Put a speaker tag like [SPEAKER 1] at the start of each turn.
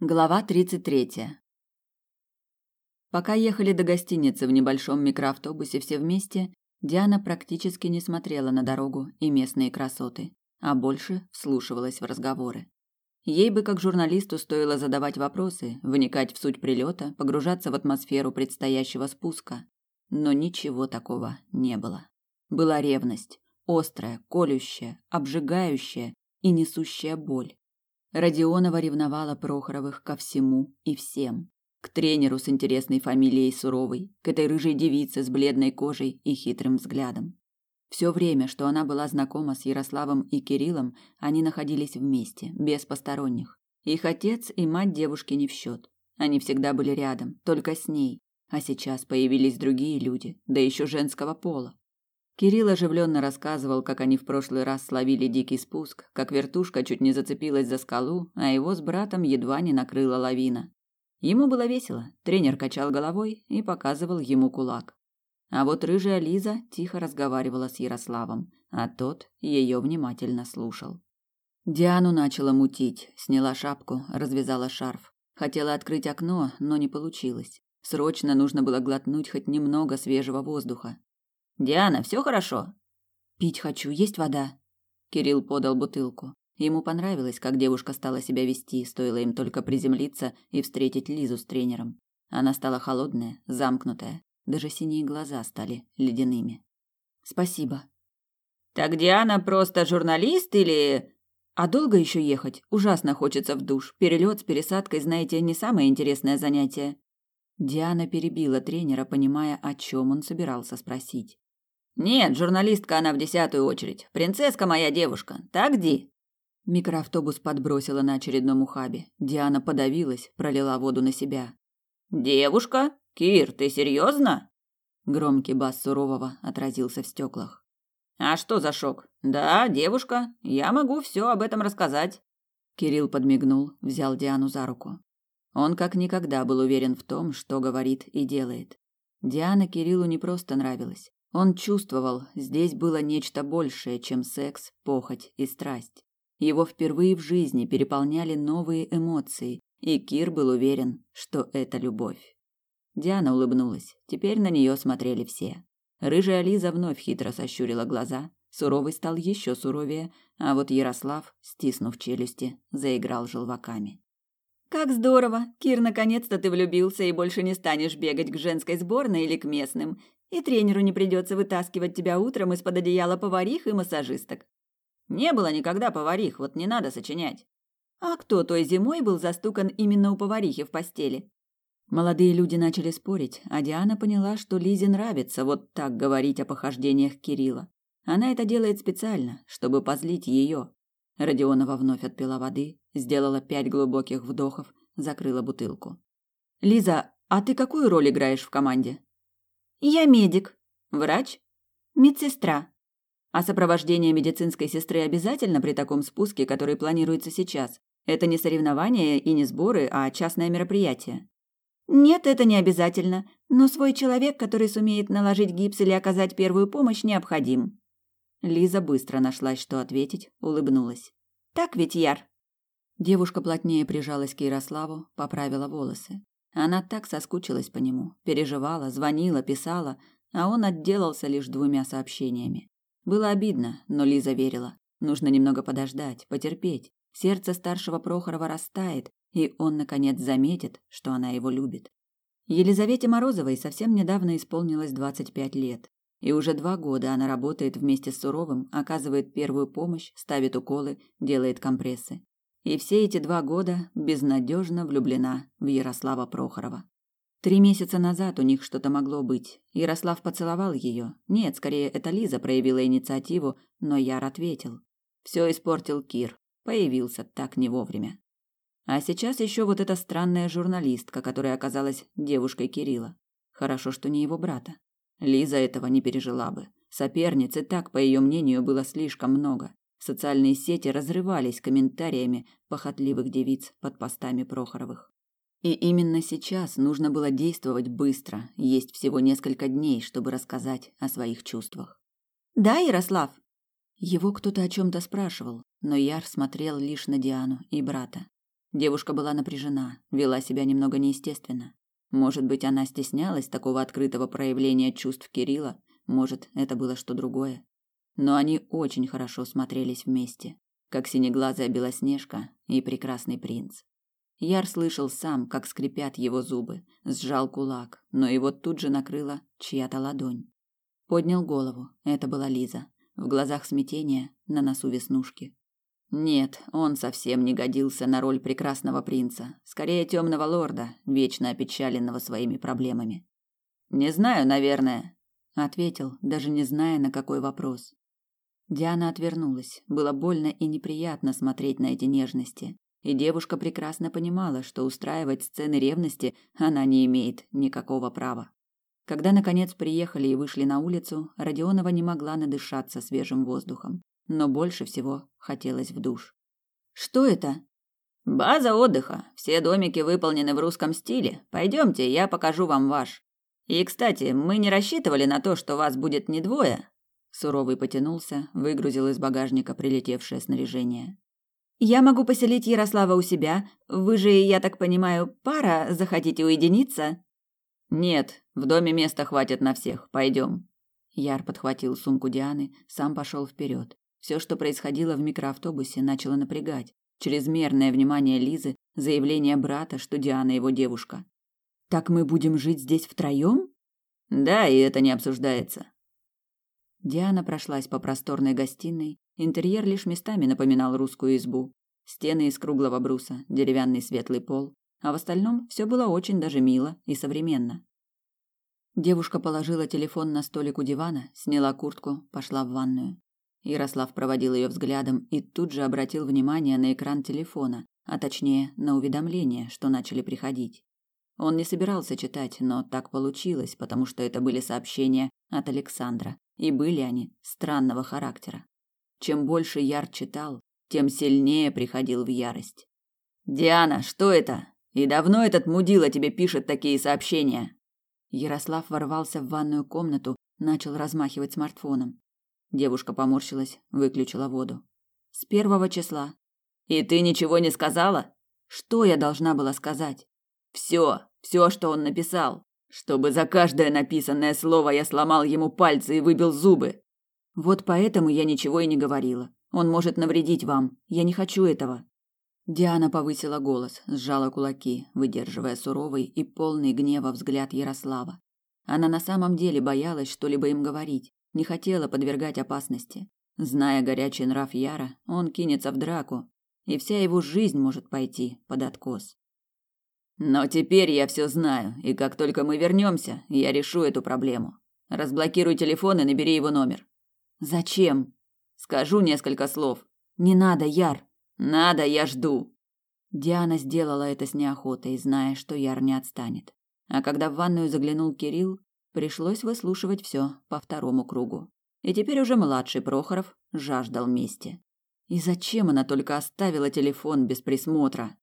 [SPEAKER 1] Глава 33. Пока ехали до гостиницы в небольшом микроавтобусе все вместе, Диана практически не смотрела на дорогу и местные красоты, а больше вслушивалась в разговоры. Ей бы как журналисту стоило задавать вопросы, вникать в суть прилета, погружаться в атмосферу предстоящего спуска, но ничего такого не было. Была ревность, острая, колющая, обжигающая и несущая боль. Родионова ревновала Прохоровых ко всему и всем. К тренеру с интересной фамилией Суровой, к этой рыжей девице с бледной кожей и хитрым взглядом. Все время, что она была знакома с Ярославом и Кириллом, они находились вместе, без посторонних. Их отец и мать девушки не в счет. Они всегда были рядом, только с ней. А сейчас появились другие люди, да еще женского пола. Кирилл оживленно рассказывал, как они в прошлый раз словили дикий спуск, как вертушка чуть не зацепилась за скалу, а его с братом едва не накрыла лавина. Ему было весело. Тренер качал головой и показывал ему кулак. А вот рыжая Лиза тихо разговаривала с Ярославом, а тот ее внимательно слушал. Диану начала мутить, сняла шапку, развязала шарф. Хотела открыть окно, но не получилось. Срочно нужно было глотнуть хоть немного свежего воздуха. Диана, все хорошо? Пить хочу, есть вода. Кирилл подал бутылку. Ему понравилось, как девушка стала себя вести, стоило им только приземлиться и встретить Лизу с тренером. Она стала холодная, замкнутая, даже синие глаза стали ледяными. Спасибо. Так Диана просто журналист или а долго еще ехать? Ужасно хочется в душ. Перелет с пересадкой, знаете, не самое интересное занятие. Диана перебила тренера, понимая, о чем он собирался спросить. Нет, журналистка она в десятую очередь. Принцесска моя девушка. Так, Ди? Микроавтобус подбросила на очередном ухабе. Диана подавилась, пролила воду на себя. Девушка? Кир, ты серьезно? Громкий бас сурового отразился в стеклах. А что за шок? Да, девушка. Я могу все об этом рассказать. Кирилл подмигнул, взял Диану за руку. Он как никогда был уверен в том, что говорит и делает. Диана Кириллу не просто нравилась. Он чувствовал, здесь было нечто большее, чем секс, похоть и страсть. Его впервые в жизни переполняли новые эмоции, и Кир был уверен, что это любовь. Диана улыбнулась. Теперь на нее смотрели все. Рыжая Лиза вновь хитро сощурила глаза, суровый стал еще суровее, а вот Ярослав, стиснув челюсти, заиграл желваками. Как здорово! Кир, наконец-то ты влюбился и больше не станешь бегать к женской сборной или к местным. И тренеру не придется вытаскивать тебя утром из-под одеяла поварих и массажисток. Не было никогда поварих, вот не надо сочинять. А кто той зимой был застукан именно у поварихи в постели? Молодые люди начали спорить, а Диана поняла, что Лизе нравится вот так говорить о похождениях Кирилла. Она это делает специально, чтобы позлить ее. Родионова вновь отпила воды, сделала пять глубоких вдохов, закрыла бутылку. Лиза, а ты какую роль играешь в команде? Я медик. Врач? Медсестра. А сопровождение медицинской сестры обязательно при таком спуске, который планируется сейчас? Это не соревнования и не сборы, а частное мероприятие. Нет, это не обязательно, но свой человек, который сумеет наложить гипс или оказать первую помощь, необходим. Лиза быстро нашлась, что ответить, улыбнулась. Так ведь, Яр? Девушка плотнее прижалась к Ярославу, поправила волосы. Она так соскучилась по нему, переживала, звонила, писала, а он отделался лишь двумя сообщениями. Было обидно, но Лиза верила. Нужно немного подождать, потерпеть. Сердце старшего Прохорова растает, и он, наконец, заметит, что она его любит. Елизавете Морозовой совсем недавно исполнилось 25 лет. И уже два года она работает вместе с Суровым, оказывает первую помощь, ставит уколы, делает компрессы. И все эти два года безнадежно влюблена в Ярослава Прохорова. Три месяца назад у них что-то могло быть. Ярослав поцеловал ее. Нет, скорее, это Лиза проявила инициативу, но Яр ответил. Все испортил Кир. Появился так не вовремя. А сейчас еще вот эта странная журналистка, которая оказалась девушкой Кирилла. Хорошо, что не его брата. Лиза этого не пережила бы. Соперниц и так, по ее мнению, было слишком много. Социальные сети разрывались комментариями похотливых девиц под постами Прохоровых. И именно сейчас нужно было действовать быстро, есть всего несколько дней, чтобы рассказать о своих чувствах. «Да, Ярослав?» Его кто-то о чем-то спрашивал, но Яр смотрел лишь на Диану и брата. Девушка была напряжена, вела себя немного неестественно. Может быть, она стеснялась такого открытого проявления чувств Кирилла, может, это было что другое. Но они очень хорошо смотрелись вместе, как синеглазая Белоснежка и прекрасный принц. Яр слышал сам, как скрипят его зубы, сжал кулак, но его тут же накрыла чья-то ладонь. Поднял голову. Это была Лиза. В глазах смятение, на носу веснушки. Нет, он совсем не годился на роль прекрасного принца, скорее темного лорда, вечно опечаленного своими проблемами. Не знаю, наверное, ответил, даже не зная на какой вопрос. Диана отвернулась. Было больно и неприятно смотреть на эти нежности, и девушка прекрасно понимала, что устраивать сцены ревности она не имеет никакого права. Когда наконец приехали и вышли на улицу, Родионова не могла надышаться свежим воздухом, но больше всего хотелось в душ. Что это? База отдыха. Все домики выполнены в русском стиле. Пойдемте, я покажу вам ваш. И, кстати, мы не рассчитывали на то, что вас будет не двое. Суровый потянулся, выгрузил из багажника прилетевшее снаряжение. Я могу поселить Ярослава у себя. Вы же, я так понимаю, пара, захотите уединиться? Нет, в доме места хватит на всех. Пойдем. Яр подхватил сумку Дианы, сам пошел вперед. Все, что происходило в микроавтобусе, начало напрягать. Чрезмерное внимание Лизы, заявление брата, что Диана его девушка. Так мы будем жить здесь втроем? Да, и это не обсуждается. Диана прошлась по просторной гостиной, Интерьер лишь местами напоминал русскую избу. Стены из круглого бруса, деревянный светлый пол, а в остальном все было очень даже мило и современно. Девушка положила телефон на столик у дивана, сняла куртку, пошла в ванную. Ярослав проводил ее взглядом и тут же обратил внимание на экран телефона, а точнее на уведомления, что начали приходить. Он не собирался читать, но так получилось, потому что это были сообщения от Александра, и были они странного характера. Чем больше Яр читал, тем сильнее приходил в ярость. «Диана, что это? И давно этот мудила тебе пишет такие сообщения?» Ярослав ворвался в ванную комнату, начал размахивать смартфоном. Девушка поморщилась, выключила воду. «С первого числа». «И ты ничего не сказала?» «Что я должна была сказать?» «Все, все, что он написал. Чтобы за каждое написанное слово я сломал ему пальцы и выбил зубы. Вот поэтому я ничего и не говорила. Он может навредить вам. Я не хочу этого. Диана повысила голос, сжала кулаки, выдерживая суровый и полный гнева взгляд Ярослава. Она на самом деле боялась что-либо им говорить, не хотела подвергать опасности. Зная горячий нрав Яра, он кинется в драку, и вся его жизнь может пойти под откос. Но теперь я все знаю, и как только мы вернемся, я решу эту проблему. Разблокируй телефон и набери его номер. Зачем? Скажу несколько слов. Не надо, Яр. Надо, я жду. Диана сделала это с неохотой, зная, что Яр не отстанет. А когда в ванную заглянул Кирилл, пришлось выслушивать все по второму кругу. И теперь уже младший Прохоров жаждал мести. И зачем она только оставила телефон без присмотра?